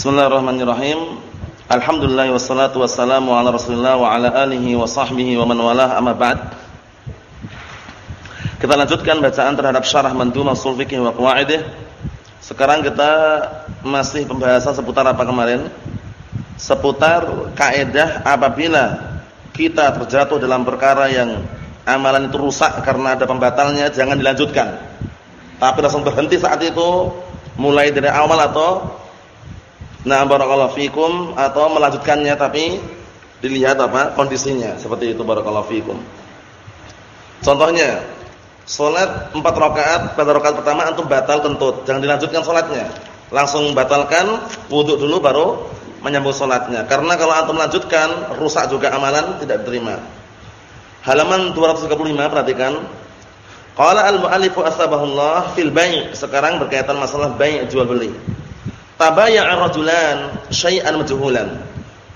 Bismillahirrahmanirrahim. Alhamdulillah wassalatu wassalamu ala Rasulillah wa ala alihi wa sahbihi wa man walah amma ba'd. Kita lanjutkan bacaan terhadap syarah Mandhumah Ushul Fiqh wa Qawaidih. Sekarang kita masih pembahasan seputar apa kemarin? Seputar kaidah apabila kita terjatuh dalam perkara yang amalan itu rusak karena ada pembatalnya, jangan dilanjutkan. Tapi langsung berhenti saat itu, mulai dari awal atau Nah, barakallahu fikum atau melanjutkannya tapi dilihat apa kondisinya. Seperti itu barakallahu fikum. Contohnya, salat 4 rakaat, pada rakaat pertama antum batal kentut, jangan dilanjutkan salatnya. Langsung batalkan wudu dulu baru menyambung salatnya. Karena kalau antum lanjutkan rusak juga amalan tidak diterima. Halaman 235 perhatikan. Qala al-mu'allifu asbahullah fil bai'. Sekarang berkaitan masalah bai' jual beli. Tabaya'a rajulan syai'an majhulan.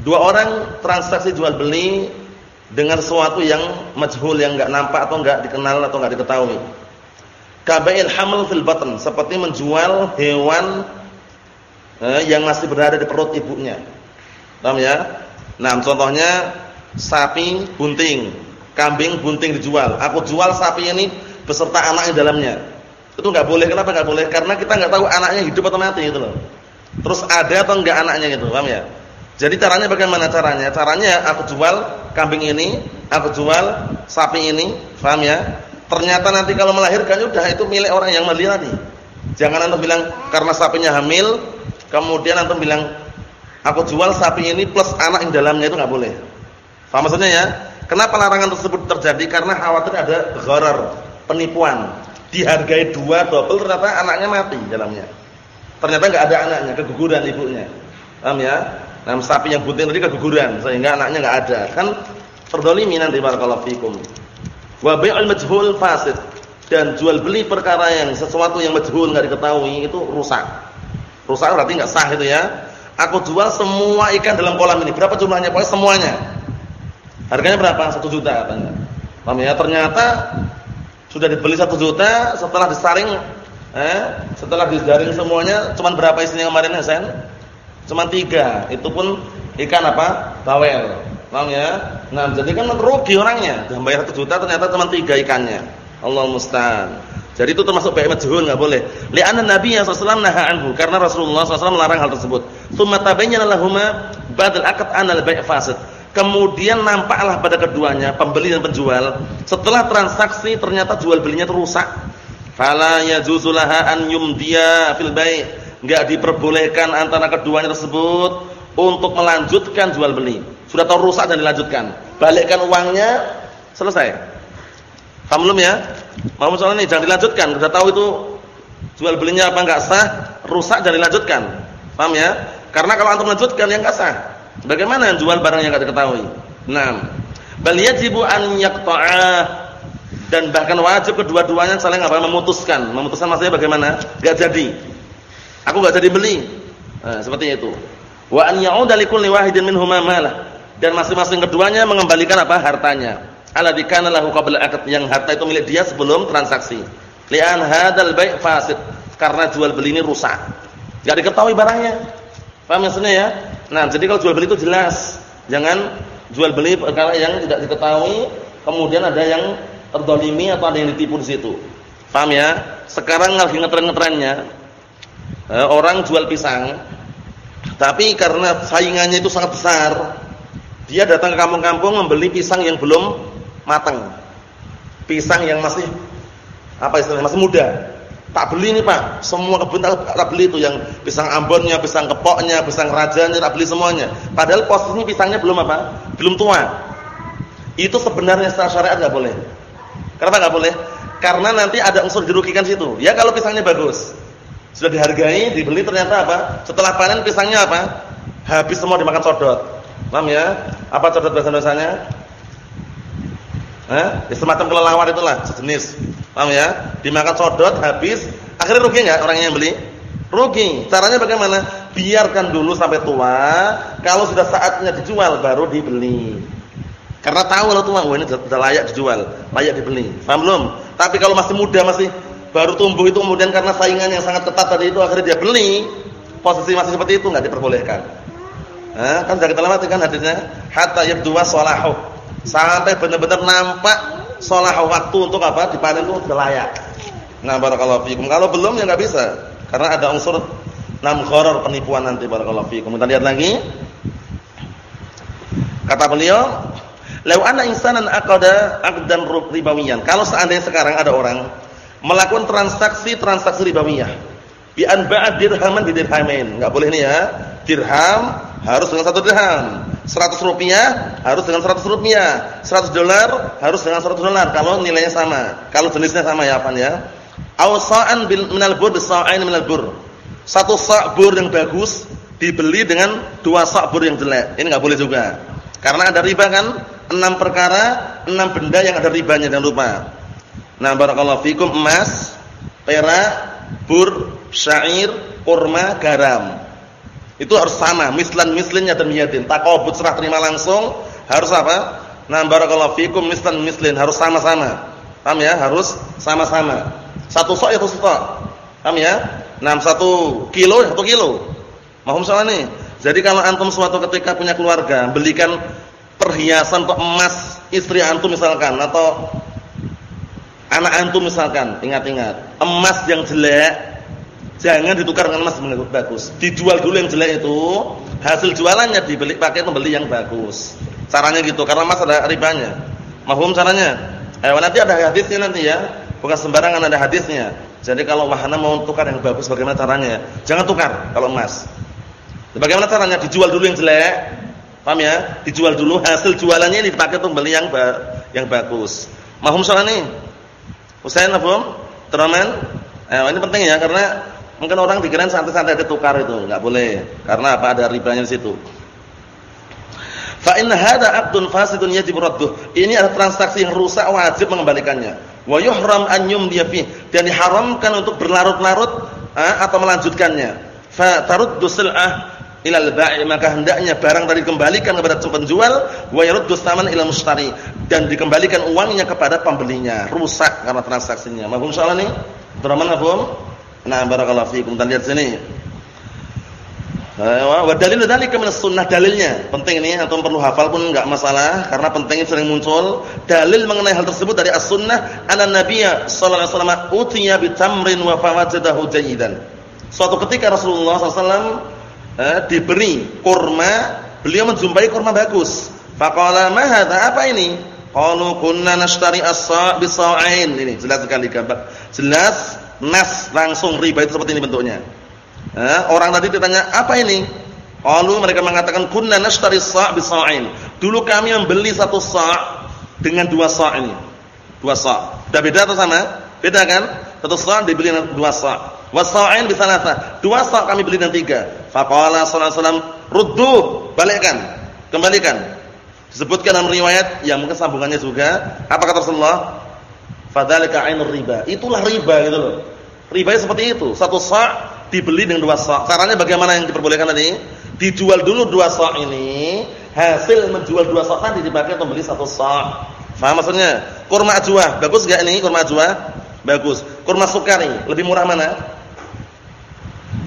Dua orang transaksi jual beli dengan sesuatu yang majhul yang enggak nampak atau enggak dikenal atau enggak diketahui. Kaba'il haml fil batn, seperti menjual hewan eh, yang masih berada di perut ibunya. Paham ya? Nah, contohnya sapi bunting, kambing bunting dijual. Aku jual sapi ini beserta anak di dalamnya. Itu enggak boleh. Kenapa enggak boleh? Karena kita enggak tahu anaknya hidup atau mati gitu loh. Terus ada atau enggak anaknya gitu, paham ya? Jadi caranya bagaimana caranya? Caranya aku jual kambing ini, aku jual sapi ini, paham ya? Ternyata nanti kalau melahirkan udah itu milik orang yang membeli tadi. Jangan antum bilang karena sapinya hamil, kemudian antum bilang aku jual sapi ini plus anak yang dalamnya itu enggak boleh. Paham maksudnya ya? Kenapa larangan tersebut terjadi? Karena khawatir ada gharar, penipuan. Dihargai dua double ternyata anaknya mati dalamnya. Ternyata enggak ada anaknya, keguguran ibunya. Paham ya? Nah, sapi yang bunting tadi keguguran sehingga anaknya enggak ada. Kan terdolimi nanti barakallahu fikum. Wa bai'ul majhul fasid. Dan jual beli perkara yang sesuatu yang majhul enggak diketahui itu rusak. Rusak berarti enggak sah itu ya. Aku jual semua ikan dalam kolam ini. Berapa jumlahnya? Pokoknya semuanya. Harganya berapa? Satu juta katanya. Paham ya? Ternyata sudah dibeli satu juta, setelah disaring Eh, setelah dijaring semuanya cuman berapa isinya kemarin Hasan? Cuman tiga. Itu pun ikan apa? Bawel. Paham ya? Nah, jadi kan rugi orangnya. Sudah bayar 1 juta ternyata cuma tiga ikannya. Allah musta'an. Jadi itu termasuk bai' majhul enggak boleh. Li'anna Nabi sallallahu naha anhu karena Rasulullah SAW melarang hal tersebut. Tsumma tabayyana lahumma ba'dal aqd anal bai' fasid. Kemudian nampaklah pada keduanya pembeli dan penjual setelah transaksi ternyata jual belinya itu rusak fala yajuzu laha an yumdiya fil bai' enggak diperbolehkan antara keduanya tersebut untuk melanjutkan jual beli. Sudah tahu rusak dan dilanjutkan. Balikkan uangnya, selesai. Paham belum ya? Mau soal ini jangan dilanjutkan. Sudah tahu itu jual belinya apa enggak sah, rusak dan dilanjutkan. Paham ya? Karena kalau antum lanjutkan yang enggak sah. Bagaimana jual barang yang enggak diketahui? Nah, bal yajibu an yaqta'a dan bahkan wajib kedua-duanya saling apa memutuskan. Memutuskan maksudnya bagaimana? Enggak jadi. Aku enggak jadi beli. Nah, seperti itu. Wa an ya'uda likulli wahidin minhuma. Dan masing-masing keduanya mengembalikan apa? hartanya. Alladzi kana lahu qabla aqd yang harta itu milik dia sebelum transaksi. Li'an hadzal bai' fasid. Karena jual beli ini rusak. Enggak diketahui barangnya. Paham maksudnya ya? Nah, jadi kalau jual beli itu jelas. Jangan jual beli perkara yang tidak diketahui kemudian ada yang terdolimi atau ada yang ditipu di situ. Paham ya? Sekarang lagi ngetren-ngetrennya eh, orang jual pisang, tapi karena saingannya itu sangat besar, dia datang ke kampung-kampung membeli pisang yang belum matang, pisang yang masih apa istilahnya masih muda. Tak beli nih pak, semua kebun tak, tak beli itu yang pisang Ambonnya, pisang Kepoknya, pisang Rajanya tak beli semuanya. Padahal posisinya pisangnya belum apa, belum tua. Itu sebenarnya secara syariat nggak boleh. Kenapa nggak boleh? Karena nanti ada unsur dirugikan situ. Ya kalau pisangnya bagus, sudah dihargai, dibeli ternyata apa? Setelah panen pisangnya apa? Habis semua dimakan codot. Paham ya? Apa codot bahasa Indonesianya? Eh? Ya, semacam kelelawar itulah, sejenis. Paham ya? Dimakan codot habis, akhirnya rugi nggak orang yang beli? Rugi. Caranya bagaimana? Biarkan dulu sampai tua, kalau sudah saatnya dijual baru dibeli. Karena tahu kalau tua, wah ini sudah layak dijual, layak dibeli. Paham belum? Tapi kalau masih muda, masih baru tumbuh itu kemudian karena saingan yang sangat ketat tadi itu akhirnya dia beli, posisi masih seperti itu nggak diperbolehkan. Nah, kan sudah kita lewati kan hadisnya hatta yabdu salahu. Sampai benar-benar nampak salahu waktu untuk apa? Dipanen itu sudah layak. Nah, barakallahu fikum. Kalau belum ya nggak bisa. Karena ada unsur nam gharar penipuan nanti barakallahu fikum. Kita lihat lagi. Kata beliau, "Lau anna insanan aqada aqdan ribawiyan." Kalau seandainya sekarang ada orang melakukan transaksi-transaksi ribawiyah bi an ba'd dirhaman bi dirhamain. Enggak boleh ini ya. Dirham harus dengan satu dirham. 100 rupiah harus dengan 100 rupiah. 100 dolar harus dengan 100 dolar kalau nilainya sama. Kalau jenisnya sama ya, Pan ya. Awsa'an bil minal bur bisa'ain minal bur. Satu sa' bur yang bagus dibeli dengan dua sa' bur yang jelek. Ini enggak boleh juga. Karena ada riba kan? Enam perkara, enam benda yang ada ribanya jangan lupa. Nah, barakallahu fikum emas, perak, bur, syair, kurma, garam. Itu harus sama, mislan mislinnya dan miyadin. Takobut serah terima langsung harus apa? Nah, barakallahu fikum mislan mislin harus sama-sama. Paham ya? Harus sama-sama. Satu sok ya satu sok. Paham ya? Nah, satu kilo ya satu kilo. Mahum salah nih. Jadi kalau antum suatu ketika punya keluarga, belikan perhiasan untuk emas istri antum misalkan atau anak antum misalkan, ingat-ingat, emas yang jelek Jangan ditukar dengan emas yang bagus. Dijual dulu yang jelek itu, hasil jualannya dibeli pakai pembeli yang bagus. Caranya gitu, karena emas ada ribanya. Mahum caranya? Eh nanti ada hadisnya nanti ya. Bukan sembarangan ada hadisnya. Jadi kalau wahana mau tukar yang bagus bagaimana caranya? Jangan tukar kalau emas. Bagaimana caranya? Dijual dulu yang jelek. Paham ya? Dijual dulu hasil jualannya ini dipakai untuk beli yang ba yang bagus. Mahum soal ini? Usahain mahum? Teraman? Eh, ini penting ya karena Mungkin orang dikirain santai-santai ditukar itu, enggak boleh. Karena apa? Ada ribanya di situ. Fa in hadza 'aqdun fasidun yajib radduh. Ini adalah transaksi yang rusak wajib mengembalikannya. Wa yuhram an yumdiya fi dan diharamkan untuk berlarut-larut eh, atau melanjutkannya. Fa taruddu sil'ah ila al-bai' maka hendaknya barang tadi dikembalikan kepada penjual wa yaruddu tsaman ila mustari dan dikembalikan uangnya kepada pembelinya. Rusak karena transaksinya. Mahfum soal ini? Terima kasih. Nah, barakallahu fiikum. Kita lihat sini. Wa dalil dzalika min sunnah dalilnya. Penting ini atau perlu hafal pun enggak masalah karena pentingnya sering muncul dalil mengenai hal tersebut dari as-sunnah anna nabiyya sallallahu alaihi wasallam utiya tamrin wa fawajadahu jayidan. Suatu ketika Rasulullah SAW eh, diberi kurma, beliau menjumpai kurma bagus. Faqala ma? Apa ini? Qalu kunna nashtari as-sa' bisa'ain. Ini jelas sekali gambar. Jelas nas langsung riba itu seperti ini bentuknya. Eh, orang tadi ditanya, "Apa ini?" Lalu mereka mengatakan, "Kunna nashtari sa' bi sa'in." Dulu kami membeli satu sa' dengan dua sa' ini. Dua sa'. Sudah beda atau sama? Beda kan? Satu sa' dibeli dengan dua sa'. Wa sa'in bi salasa. Dua sa' kami beli dengan tiga. Faqala sallallahu alaihi wasallam, "Ruddu." Balikkan. Kembalikan. Disebutkan dalam riwayat yang mungkin sambungannya juga. Apa kata Rasulullah? Fadzalika 'ainur riba. Itulah riba gitu loh. Riba seperti itu. Satu sa' dibeli dengan dua sa'. Caranya bagaimana yang diperbolehkan tadi? Dijual dulu dua sa' ini, hasil menjual dua sa' tadi dipakai untuk beli satu sa'. Faham maksudnya? Kurma ajwa, bagus enggak ini kurma ajwa? Bagus. Kurma sukari, lebih murah mana?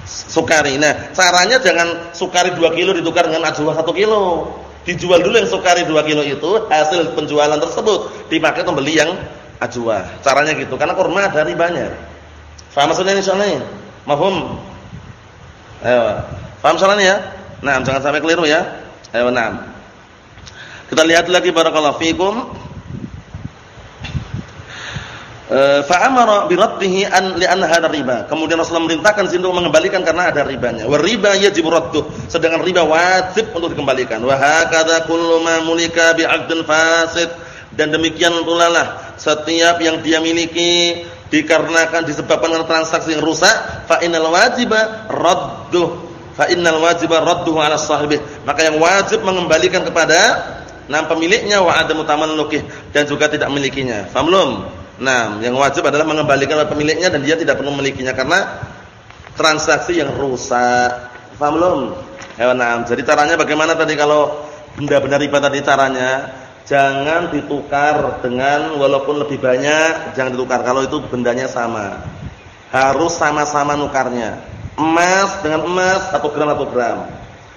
Sukari. Nah, caranya jangan sukari 2 kilo ditukar dengan ajwa 1 kilo. Dijual dulu yang sukari 2 kilo itu, hasil penjualan tersebut dipakai untuk beli yang ajwa. Caranya gitu, karena kurma ada ribanya. Faham maksudnya soalnya? Mahum? Ayo. Faham soalnya ya? Nah, jangan sampai keliru ya. Ayo, nah. Kita lihat lagi barakallahu fikum. Eh, fa'amara bi raddihi an li'anna hadha riba. Kemudian Rasulullah memerintahkan untuk mengembalikan karena ada ribanya. Wa riba yajib radduh. Sedangkan riba wajib untuk dikembalikan. Wa hakadha kullu ma mulika bi 'aqdin fasid. Dan demikian pula lah setiap yang dia miliki dikarenakan disebabkan karena transaksi yang rusak fa innal wajiba radduh fa innal wajiba radduhu ala sahibih maka yang wajib mengembalikan kepada nam pemiliknya wa adamu tamallukih dan juga tidak memilikinya belum nah yang wajib adalah mengembalikan kepada pemiliknya dan dia tidak perlu memilikinya karena transaksi yang rusak. Paham belum? Ya nah jadi caranya bagaimana tadi kalau benda-benda riba tadi caranya? Jangan ditukar dengan walaupun lebih banyak jangan ditukar. Kalau itu bendanya sama. Harus sama-sama nukarnya. Emas dengan emas 1 gram 1 gram.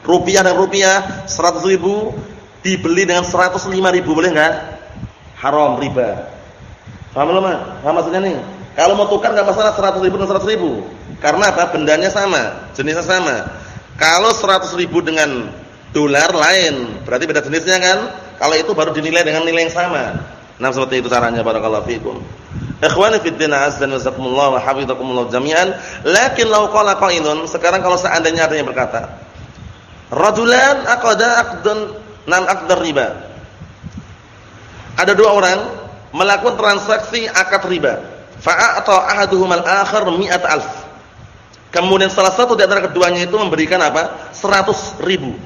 Rupiah dengan rupiah 100 ribu dibeli dengan 105 ribu boleh enggak? Haram riba. Paham belum, Paham maksudnya nih? Kalau mau tukar enggak masalah 100 ribu dengan 100 ribu. Karena apa? Bendanya sama, jenisnya sama. Kalau 100 ribu dengan dolar lain, berarti beda jenisnya kan? Kalau itu baru dinilai dengan nilai yang sama. Nah, seperti itu caranya barakallahu fikum. Ikhwani fid din azan wasakumullah wa hafizakumullah jami'an. Lakin law qala qailun, sekarang kalau seandainya ada yang berkata, rajulan aqada aqdan nam aqdar riba. Ada dua orang melakukan transaksi akad riba. Fa'ata ahaduhum al-akhar mi'at alf. Kemudian salah satu di antara keduanya itu memberikan apa? 100 ribu.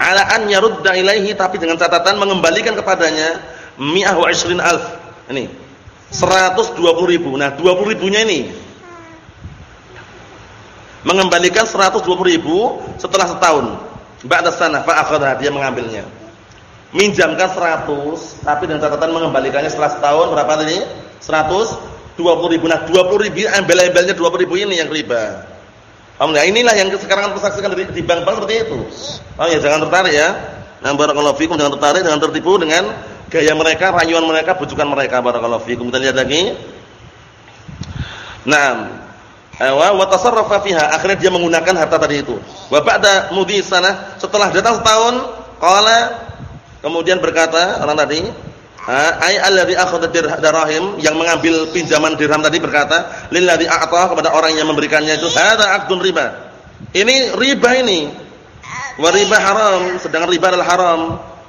Ala an yarudda ilaihi tapi dengan catatan mengembalikan kepadanya mi'ah wa alf. Ini 120 ribu. Nah 20 ribunya ini mengembalikan 120 ribu setelah setahun. Ba'da sana fa'akhadha dia mengambilnya. Minjamkan 100 tapi dengan catatan mengembalikannya setelah setahun berapa tadi? 120 ribu. Nah 20 ribu embel-embelnya 20 ribu ini yang riba. Paham ya? Inilah yang sekarang tersaksikan di bank-bank seperti itu. Oh ya, jangan tertarik ya. Nah, barakallahu fikum jangan tertarik, jangan tertipu dengan gaya mereka, rayuan mereka, bujukan mereka barakallahu fikum. Kita lihat lagi. Naam. Wa wa tasarrafa fiha, akhirnya dia menggunakan harta tadi itu. Wa ba'da mudi sana, setelah datang setahun, qala kemudian berkata orang tadi, ai alladzi akhadha dirham yang mengambil pinjaman dirham tadi berkata, lilladzi a'ta kepada orang yang memberikannya itu hadza aqdun riba. Ini riba ini. Wa riba haram, sedangkan riba adalah haram.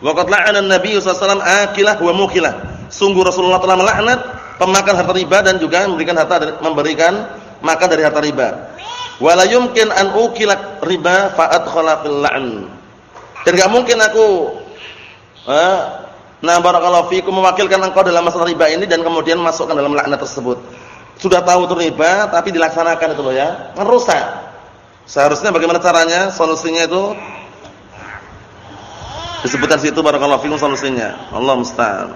Waqad la'ana an-nabiy sallallahu akilah wa mukilah. Sungguh Rasulullah telah melaknat pemakan harta riba dan juga memberikan harta memberikan makan dari harta riba. Wala yumkin an ukila riba fa adkhala fil la'n. Dan enggak mungkin aku nah barakallahu fikum mewakilkan engkau dalam masalah riba ini dan kemudian masukkan dalam laknat tersebut. Sudah tahu itu riba tapi dilaksanakan itu loh ya. Kan rusak. Seharusnya bagaimana caranya? Solusinya itu Disebutkan situ barakallahu fikum solusinya. Allah musta'an.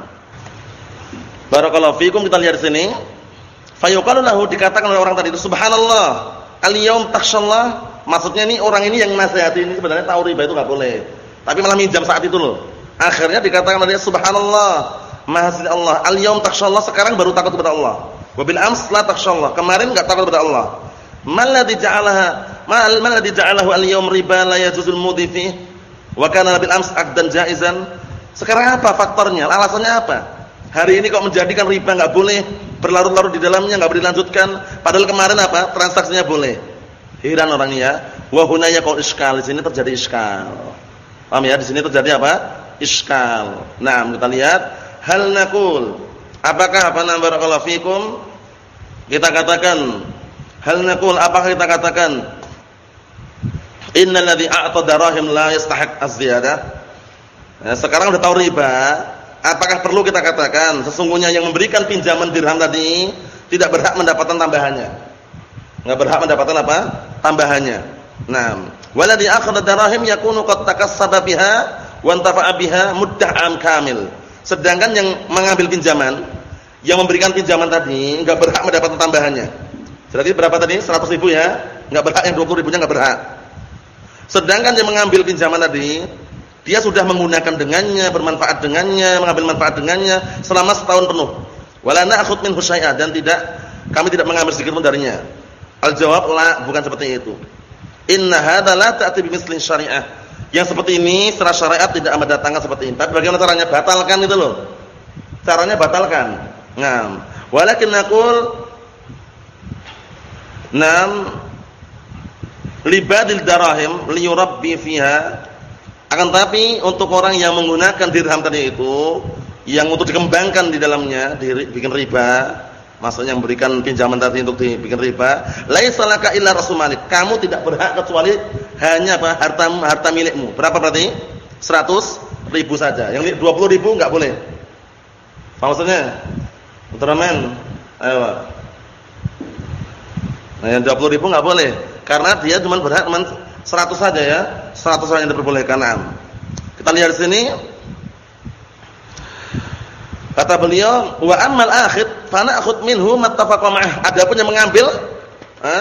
Barakallahu fikum kita lihat di sini. Fayuqalu dikatakan oleh orang tadi itu subhanallah. Al-yaum takhshallah. Maksudnya ini orang ini yang nasihati ini sebenarnya tahu riba itu enggak boleh. Tapi malah minjam saat itu loh. Akhirnya dikatakan oleh subhanallah. Maha suci Allah. Al-yaum takhshallah sekarang baru takut kepada Allah. Wa bil ams la takhshallah. Kemarin enggak takut kepada Allah. Mal ladzi ja'alaha mal ladzi ja'alahu al-yaum riba la yajuzul mudhi Wa kana bil ams aqdan jaizan. Sekarang apa faktornya? Alasannya apa? Hari ini kok menjadikan riba enggak boleh, berlarut-larut di dalamnya enggak boleh dilanjutkan, padahal kemarin apa? Transaksinya boleh. Heran orangnya ya. Wa hunaya iskal, di sini terjadi iskal. Paham ya? Di sini terjadi apa? Iskal. Nah, kita lihat hal nakul. Apakah apa nama barakallahu fikum? Kita katakan hal nakul apakah kita katakan Innal ladzi a'ta darahim la yastahiq az-ziyadah. Ya, sekarang udah tahu riba, apakah perlu kita katakan sesungguhnya yang memberikan pinjaman dirham tadi tidak berhak mendapatkan tambahannya? Enggak berhak mendapatkan apa? Tambahannya. Naam. Waladzi akhadha darahim yakunu qad takassaba biha wa intafa'a biha muddah am kamil. Sedangkan yang mengambil pinjaman, yang memberikan pinjaman tadi enggak berhak mendapatkan tambahannya. Berarti berapa tadi? 100 ribu ya? Enggak berhak yang 20 ribunya enggak berhak. Sedangkan yang mengambil pinjaman tadi, dia sudah menggunakan dengannya, bermanfaat dengannya, mengambil manfaat dengannya selama setahun penuh. Wala na'khud minhu syai'a dan tidak kami tidak mengambil sedikit pun darinya. Al-jawab bukan seperti itu. Inna hadza la ta'ti syariah. Yang seperti ini secara syariat tidak mendatangkan seperti ini. Tapi bagaimana caranya? Batalkan itu loh. Caranya batalkan. Ngam. Walakin naqul Nam libadil darahim liyurabbi fiha akan tapi untuk orang yang menggunakan dirham tadi itu yang untuk dikembangkan di dalamnya dibikin riba maksudnya memberikan pinjaman tadi untuk dibikin riba laisa laka illa rasumalik kamu tidak berhak kecuali hanya apa harta harta milikmu berapa berarti 100 ribu saja yang 20 ribu enggak boleh maksudnya Ultraman ayo nah yang 20 ribu enggak boleh karena dia cuma berhak cuma 100 saja ya. 100 saja yang diperbolehkan. Kita lihat di sini. Kata beliau, "Wa ammal akhid fa na'khud minhu mattafaqa ma'ah." Adapun yang mengambil, ha?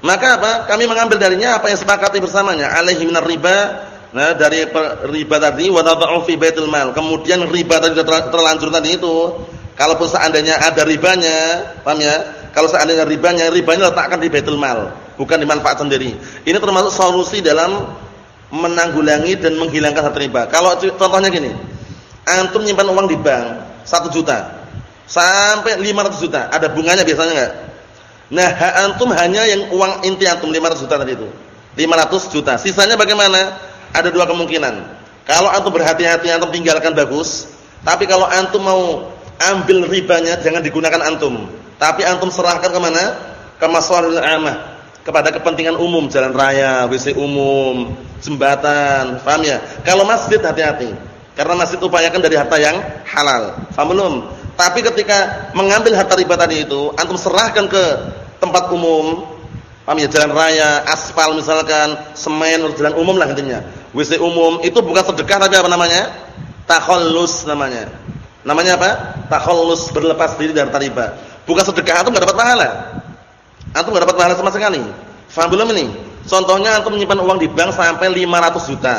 Maka apa? Kami mengambil darinya apa yang sepakati bersamanya. Alaihi minar riba. Nah, dari riba tadi wa fi baitul mal. Kemudian riba tadi terlanjur tadi itu, kalaupun seandainya ada ribanya, paham ya? Kalau seandainya ribanya, ribanya letakkan di baitul mal, bukan di manfaat sendiri. Ini termasuk solusi dalam menanggulangi dan menghilangkan harta riba. Kalau contohnya gini, antum nyimpan uang di bank 1 juta sampai 500 juta, ada bunganya biasanya enggak? Nah, hak antum hanya yang uang inti antum 500 juta tadi itu. 500 juta. Sisanya bagaimana? Ada dua kemungkinan. Kalau antum berhati-hati antum tinggalkan bagus, tapi kalau antum mau ambil ribanya jangan digunakan antum. Tapi antum serahkan ke mana? Ke masalahul amah, kepada kepentingan umum, jalan raya, WC umum, jembatan, paham ya? Kalau masjid hati-hati. Karena masjid upayakan dari harta yang halal. Paham belum? Tapi ketika mengambil harta riba tadi itu, antum serahkan ke tempat umum, paham ya, jalan raya, aspal misalkan, semen, jalan umum lah intinya. WC umum itu bukan sedekah tapi apa namanya? Takhallus namanya. Namanya apa? Takhallus berlepas diri dari riba. Bukan sedekah, antum enggak dapat pahala. Antum enggak dapat pahala sama sekali. Faham belum ini? Contohnya antum menyimpan uang di bank sampai 500 juta.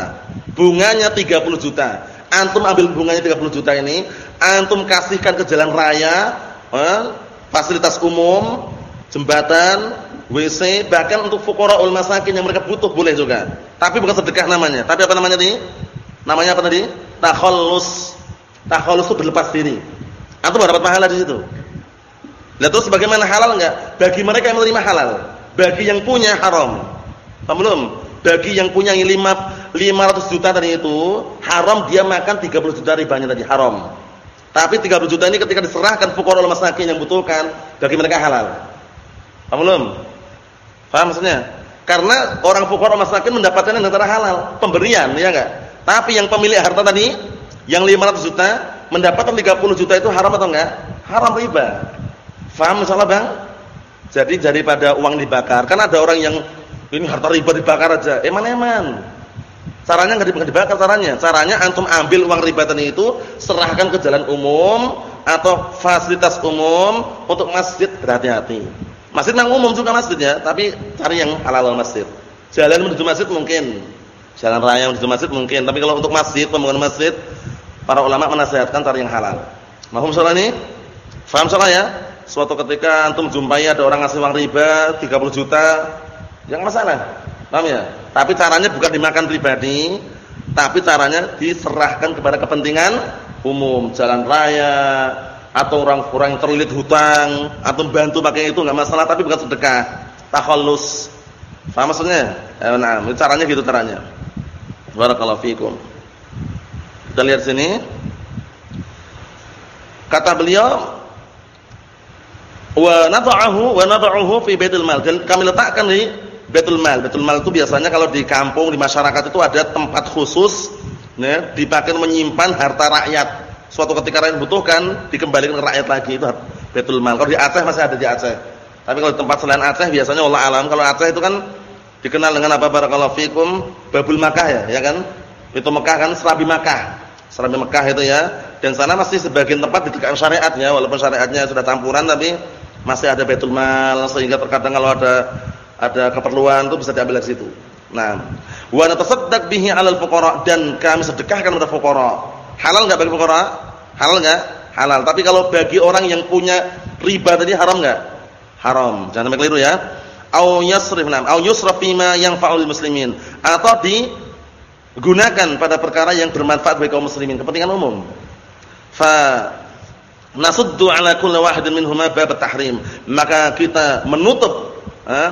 Bunganya 30 juta antum ambil bunganya 30 juta ini, antum kasihkan ke jalan raya, eh, fasilitas umum, jembatan, WC, bahkan untuk fuqaraul masakin yang mereka butuh boleh juga. Tapi bukan sedekah namanya. Tapi apa namanya ini? Namanya apa tadi? Takhallus. Takhallus itu berlepas diri. Antum dapat pahala di situ. Lah terus bagaimana halal enggak? Bagi mereka yang menerima halal, bagi yang punya haram. Paham belum? Bagi yang punya 5 500 juta tadi itu, haram dia makan 30 juta ribanya tadi, haram. Tapi 30 juta ini ketika diserahkan fuqara masakin yang butuhkan, bagi mereka halal. Paham belum? Paham maksudnya? Karena orang fuqara masakin mendapatkan yang antara halal, pemberian, ya enggak? Tapi yang pemilik harta tadi, yang 500 juta, mendapatkan 30 juta itu haram atau enggak? Haram riba. Paham masalah, Bang? Jadi daripada uang dibakar, kan ada orang yang ini harta riba dibakar aja. Eman-eman. Caranya enggak dibakar caranya. Caranya antum ambil uang riba tadi itu, serahkan ke jalan umum atau fasilitas umum untuk masjid berhati-hati. Masjid yang umum juga masjidnya, tapi cari yang halal masjid. Jalan menuju masjid mungkin. Jalan raya menuju masjid mungkin, tapi kalau untuk masjid, pembangunan masjid, para ulama menasihatkan cari yang halal. Mahum soal ini? Faham soal ya? Suatu ketika antum jumpai ada orang ngasih uang riba 30 juta, yang masalah. Paham ya? Tapi caranya bukan dimakan pribadi, tapi caranya diserahkan kepada kepentingan umum, jalan raya atau orang-orang yang terlilit hutang atau bantu pakai itu enggak masalah tapi bukan sedekah. Takhallus. Paham maksudnya? Ya, nah, caranya gitu caranya. Barakallahu fikum. Kita lihat sini. Kata beliau wa nad'ahu wa nad'uhu fi baitul mal. Dan kami letakkan di Betul Mal. Betul Mal itu biasanya kalau di kampung, di masyarakat itu ada tempat khusus ya, dipakai menyimpan harta rakyat. Suatu ketika rakyat butuhkan, dikembalikan ke rakyat lagi itu Betul Mal. Kalau di Aceh masih ada di Aceh. Tapi kalau di tempat selain Aceh biasanya Allah alam kalau Aceh itu kan dikenal dengan apa barakallahu fikum Babul Makkah ya, ya kan? Itu Mekah kan Serabi Makkah. Serabi Mekah itu ya. Dan sana masih sebagian tempat ditegakkan syariatnya walaupun syariatnya sudah campuran tapi masih ada Betul Mal sehingga terkadang kalau ada ada keperluan itu bisa diambil dari situ. Nah, wa natasaddaq bihi 'alal fuqara dan kami sedekahkan kepada fuqara. Halal enggak bagi fuqara? Halal enggak? Halal. Tapi kalau bagi orang yang punya riba tadi haram enggak? Haram. Jangan sampai keliru ya. Au yasrif nam, au yusraf fima yanfa'ul muslimin. Atau digunakan pada perkara yang bermanfaat bagi kaum muslimin, kepentingan umum. Fa nasuddu ala kulli wahidin minhuma bab tahrim. Maka kita menutup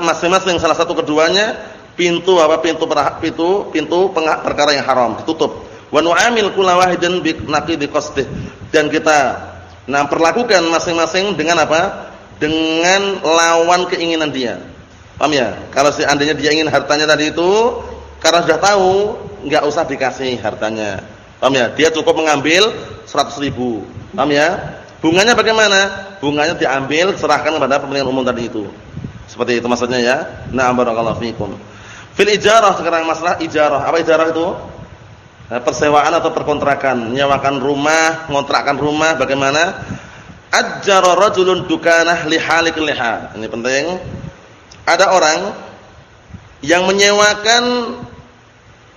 masing-masing salah satu keduanya pintu apa pintu pintu pintu perkara yang haram ditutup wa nu'amil kullu wahidin bi naqidi qasdih. Dan kita nah perlakukan masing-masing dengan apa? Dengan lawan keinginan dia. Paham ya? Kalau seandainya dia ingin hartanya tadi itu karena sudah tahu enggak usah dikasih hartanya. Paham ya? Dia cukup mengambil 100 ribu. Paham ya? Bunganya bagaimana? Bunganya diambil serahkan kepada pemilihan umum tadi itu. Seperti itu maksudnya ya. Na'am barakallahu fikum. Fil ijarah sekarang masalah ijarah. Apa ijarah itu? Nah, persewaan atau perkontrakan, menyewakan rumah, mengontrakkan rumah bagaimana? Ajjara rajulun dukanah li halikil liha. Ini penting. ada orang yang menyewakan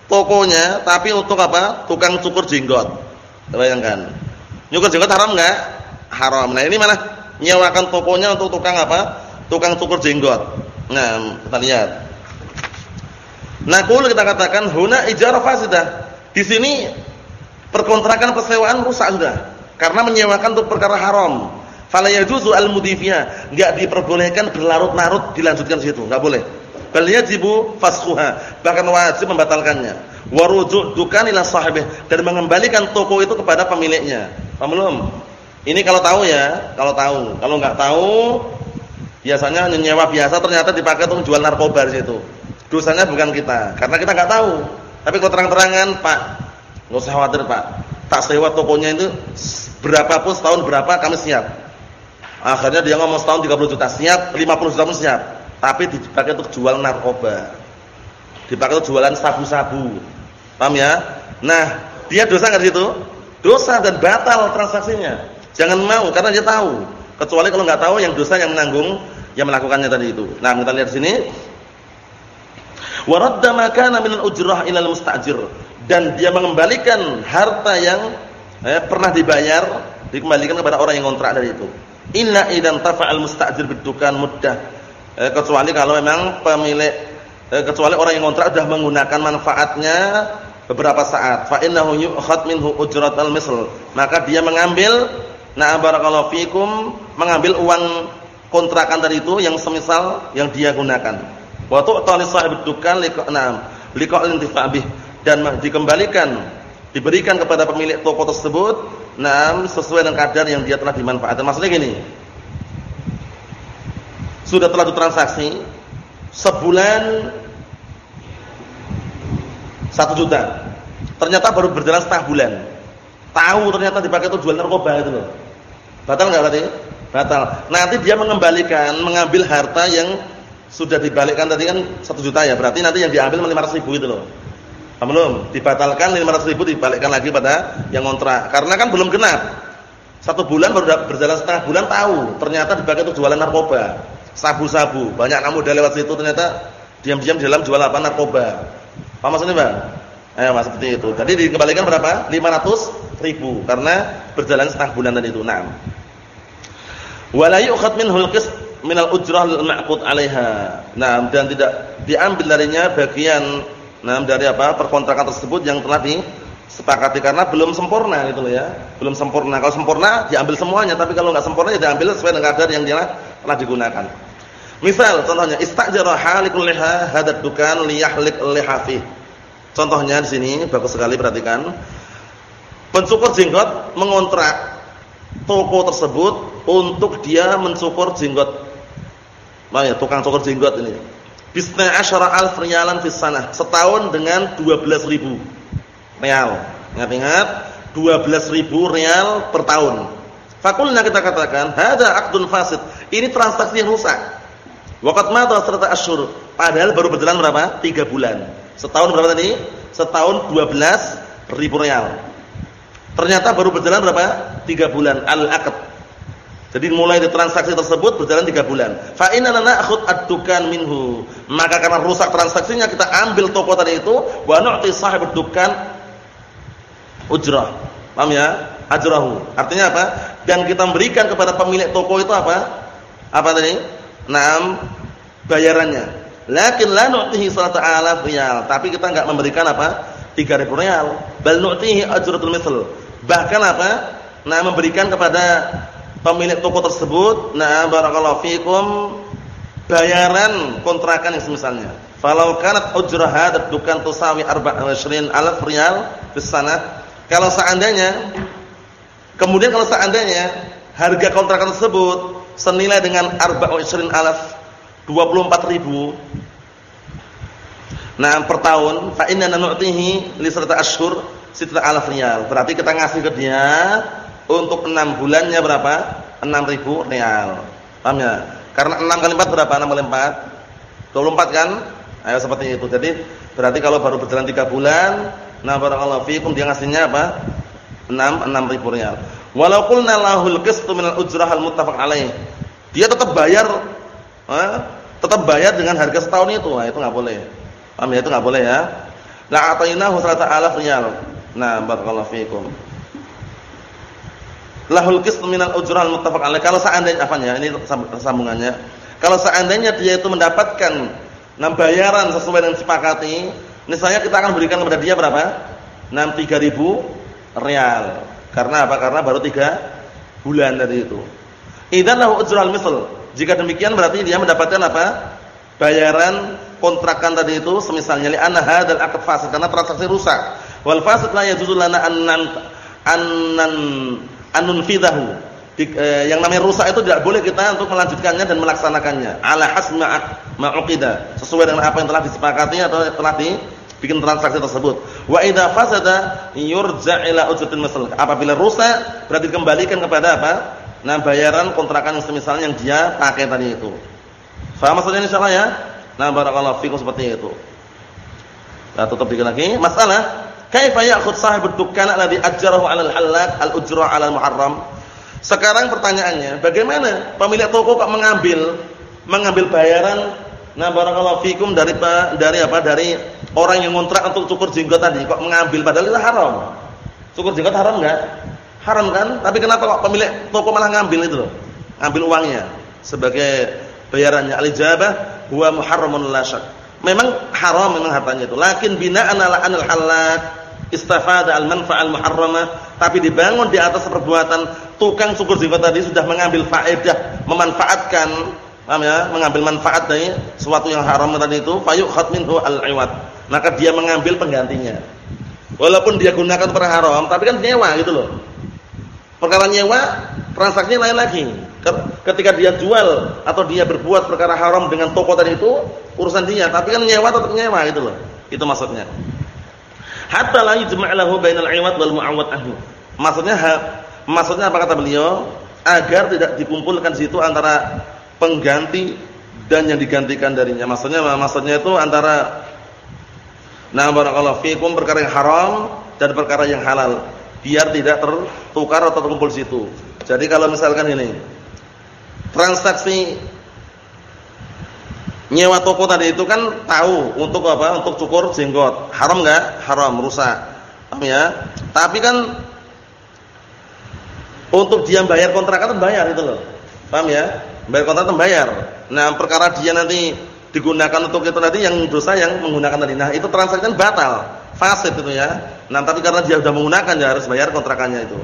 tokonya tapi untuk apa? Tukang cukur jenggot. Bayangkan. Nyukur jenggot haram enggak? Haram. Nah, ini mana? Nyewakan tokonya untuk tukang apa? Tukang cukur jenggot. Nah, kita lihat. Nah, kalau kita katakan huna ijarah fasidah. Di sini perkontrakan persewaan rusak sudah. Karena menyewakan untuk perkara haram. Fala yajuzu al-mudifiyah, enggak diperbolehkan berlarut-larut dilanjutkan situ, enggak boleh. Bal yajibu fasquha, bahkan wajib membatalkannya. Wa dukan ila sahibih dan mengembalikan toko itu kepada pemiliknya. Paham belum? Ini kalau tahu ya, kalau tahu. Kalau enggak tahu, biasanya nyewa biasa ternyata dipakai untuk jual narkoba di situ. Dosanya bukan kita, karena kita enggak tahu. Tapi kalau terang-terangan, Pak, enggak usah khawatir, Pak. Tak sewa tokonya itu berapapun setahun berapa kami siap. Akhirnya dia ngomong setahun 30 juta siap, 50 juta pun siap. Tapi dipakai untuk jual narkoba. Dipakai untuk jualan sabu-sabu. Paham ya? Nah, dia dosa enggak situ? Dosa dan batal transaksinya. Jangan mau karena dia tahu. Kecuali kalau enggak tahu yang dosa yang menanggung yang melakukannya tadi itu. Nah, kita lihat sini. Wa radda ma kana min al-ujrah ila al-mustajir dan dia mengembalikan harta yang eh, pernah dibayar dikembalikan kepada orang yang kontrak dari itu. Illa idan tafa'al musta'jir bidukan muddah. Eh, kecuali kalau memang pemilik eh, kecuali orang yang kontrak sudah menggunakan manfaatnya beberapa saat. Fa innahu yu'khad minhu ujratal misl. Maka dia mengambil na barakallahu fikum mengambil uang kontrakan tadi itu yang semisal yang dia gunakan. Wa tu'ta li sahibid dukan liqa'nam liqa'il intifa' bih dan dikembalikan diberikan kepada pemilik toko tersebut Nah, sesuai dengan kadar yang dia telah dimanfaatkan. Maksudnya gini. Sudah telah ditransaksi sebulan satu juta. Ternyata baru berjalan setengah bulan. Tahu ternyata dipakai untuk jual narkoba itu loh. Batal enggak berarti? Batal. Nanti dia mengembalikan, mengambil harta yang sudah dibalikkan tadi kan satu juta ya. Berarti nanti yang diambil 500 ribu itu loh belum? Dibatalkan 500 ribu dibalikkan lagi pada yang ngontrak. Karena kan belum genap. Satu bulan baru berjalan setengah bulan tahu. Ternyata dipakai untuk jualan narkoba. Sabu-sabu. Banyak kamu udah lewat situ ternyata diam-diam di dalam jual apa narkoba. Apa maksudnya Bang? Eh, mas, seperti itu. Jadi dikembalikan berapa? 500 ribu. Karena berjalan setengah bulan tadi itu. Nah. Wala yu'khad minhul minal ujrah al-ma'qud 'alaiha. Nah, dan tidak diambil darinya bagian Nah, dari apa? perkontrakan tersebut yang telah disepakati karena belum sempurna gitu loh ya. Belum sempurna. Kalau sempurna diambil semuanya, tapi kalau enggak sempurna ya diambil sesuai dengan kadar yang dia telah digunakan. Misal contohnya istajara halikul liha hadat dukan liyahlik lihafi. Contohnya di sini bagus sekali perhatikan. Pencukur jenggot mengontrak toko tersebut untuk dia mencukur jenggot. Nah ya, tukang cukur jenggot ini Bisna asyara alf rialan fis sanah. Setahun dengan 12 ribu real. Ingat-ingat, 12 ribu real per tahun. Fakulna kita katakan, hada akdun fasid. Ini transaksi yang rusak. Waqat mata serta asyur. Padahal baru berjalan berapa? 3 bulan. Setahun berapa tadi? Setahun 12 ribu real. Ternyata baru berjalan berapa? 3 bulan. Al-aqd jadi mulai di transaksi tersebut berjalan 3 bulan. Fa inna na'khud ad-dukan minhu. Maka karena rusak transaksinya kita ambil toko tadi itu wa nu'ti sahibud dukan ujrah. Paham ya? Ajrahu. Artinya apa? Dan kita berikan kepada pemilik toko itu apa? Apa tadi? Naam bayarannya. Lakin la nu'tihi alaf riyal. Tapi kita enggak memberikan apa? 3000 riyal. Bal nu'tihi ajratul misl. Bahkan apa? Nah, memberikan kepada pemilik toko tersebut, nah barakallahu fikum bayaran kontrakan yang semisalnya. Falau kanat ujrah hadat dukan tusawi 24 alaf riyal sana. Kalau seandainya kemudian kalau seandainya harga kontrakan tersebut senilai dengan 24 alaf 24 ribu Nah, per tahun fa inna nu'tihi li sirta sitra alaf riyal. Berarti kita ngasih ke dia untuk 6 bulannya berapa? 6000 real. Paham ya? Karena 6 kali 4 berapa? 6 kali 4? 24 kan? Ayo seperti itu. Jadi berarti kalau baru berjalan 3 bulan, nah barakallahu fikum dia ngasihnya apa? 6 6000 real. Walau qulna lahul qistu minal ujrah al muttafaq alaih. Dia tetap bayar tetap bayar dengan harga setahun itu. Nah, itu enggak boleh. Paham ya? Itu enggak boleh ya. La atainahu 10000 riyal. Nah, barakallahu fiikum. Lahul qism minal ujrah muttafaq alaih. Kalau seandainya apa ya? Ini sambungannya. Kalau seandainya dia itu mendapatkan nah bayaran sesuai dengan sepakati, misalnya kita akan berikan kepada dia berapa? 6 3000 real. Karena apa? Karena baru 3 bulan dari itu. Idzan lahu ujral misl. Jika demikian berarti dia mendapatkan apa? Bayaran kontrakan tadi itu semisalnya li anna hadzal aqd fasid karena transaksi rusak. Wal fasid la yajuzu lana an an anunfidahu. Eh, yang namanya rusak itu tidak boleh kita untuk melanjutkannya dan melaksanakannya ala hasma ma'uqida sesuai dengan apa yang telah disepakati atau telah dibikin transaksi tersebut. Wa idza fasada yurja' ila ujratil misl. Apabila rusak berarti dikembalikan kepada apa? Nah, bayaran kontrakan yang semisal yang dia pakai tadi itu. Faham maksudnya insyaallah ya? Nah, barakallahu fikum seperti itu. Nah, tutup dikit lagi. Masalah, kaifa ya'khudh sahibud dukkan alladhi ajjarahu 'ala al-halak al-ujra 'ala al-muharram? Sekarang pertanyaannya, bagaimana pemilik toko kok mengambil mengambil bayaran nah barakallahu fikum dari dari apa? Dari orang yang ngontrak untuk cukur jenggot tadi kok mengambil padahal itu haram. Cukur jenggot haram enggak? Haram kan? Tapi kenapa kok pemilik toko malah ngambil itu loh? Ngambil uangnya sebagai bayarannya. Al-ijabah huwa muharramun la. Memang haram memang hartanya itu. Lakin bina'an ala anil halal istafada al-manfa'al muharramah, tapi dibangun di atas perbuatan tukang cukur jenggot tadi sudah mengambil faedah, memanfaatkan, paham ya? Mengambil manfaat dari sesuatu yang haram tadi itu, fayu'khad minhu al-iwad. Maka dia mengambil penggantinya. Walaupun dia gunakan per haram, tapi kan nyewa gitu loh. Perkara nyewa, transaksinya lain lagi. Ketika dia jual atau dia berbuat perkara haram dengan toko tadi itu urusan dia, tapi kan nyewa tetap nyewa gitu loh. Itu maksudnya. Hatta la yujma'lahu bainal 'iwad wal mu'awwad anhu. Maksudnya maksudnya apa kata beliau? Agar tidak dikumpulkan situ antara pengganti dan yang digantikan darinya. Maksudnya maksudnya itu antara Nah barakallahu fikum perkara yang haram dan perkara yang halal biar tidak tertukar atau terkumpul situ. Jadi kalau misalkan ini transaksi nyewa toko tadi itu kan tahu untuk apa? Untuk cukur jenggot. Haram enggak? Haram, rusak. Paham ya? Tapi kan untuk dia bayar kontrakan bayar itu loh. Paham ya? Bayar kontrakan bayar. Nah, perkara dia nanti digunakan untuk itu tadi yang dosa yang menggunakan tadi. Nah, itu transaksi kan batal, fasid itu ya. Nah, tapi karena dia sudah menggunakan dia harus bayar kontrakannya itu.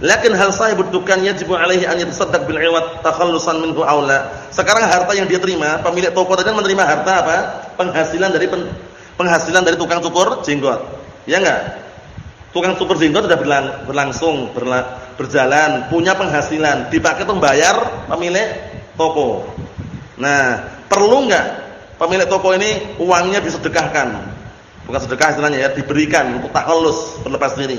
Lakin hal sahibud dukan yajibu alaihi an yatasaddaq bil 'iwad takhallusan minhu aula. Sekarang harta yang dia terima, pemilik toko tadi menerima harta apa? Penghasilan dari pen, penghasilan dari tukang cukur jenggot. Ya enggak? Tukang cukur jenggot sudah berlang, berlangsung, berla, berjalan, punya penghasilan, dipakai untuk bayar pemilik toko. Nah, perlu enggak pemilik toko ini uangnya disedekahkan? bukan sedekah istilahnya ya, diberikan untuk takhallus berlepas diri.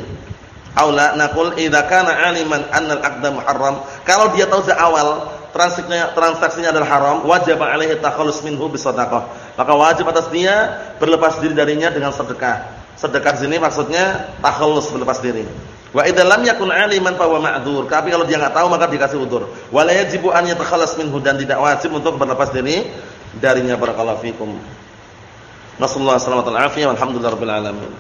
Aula naqul idza kana aliman anna al-aqda muharram. Kalau dia tahu sejak awal transaksinya transaksinya adalah haram, wajib alaihi takhallus minhu bisadaqah. Maka wajib atas dia berlepas diri darinya dengan sedekah. Sedekah sini maksudnya takhallus berlepas diri. Wa idza lam yakun aliman fa ma'dzur. Tapi kalau dia enggak tahu maka dikasih udzur. Wa la yajibu an minhu dan tidak wajib untuk berlepas diri darinya barakallahu fikum. Nasallahu alaihi wasallam alhamdulillah rabbil.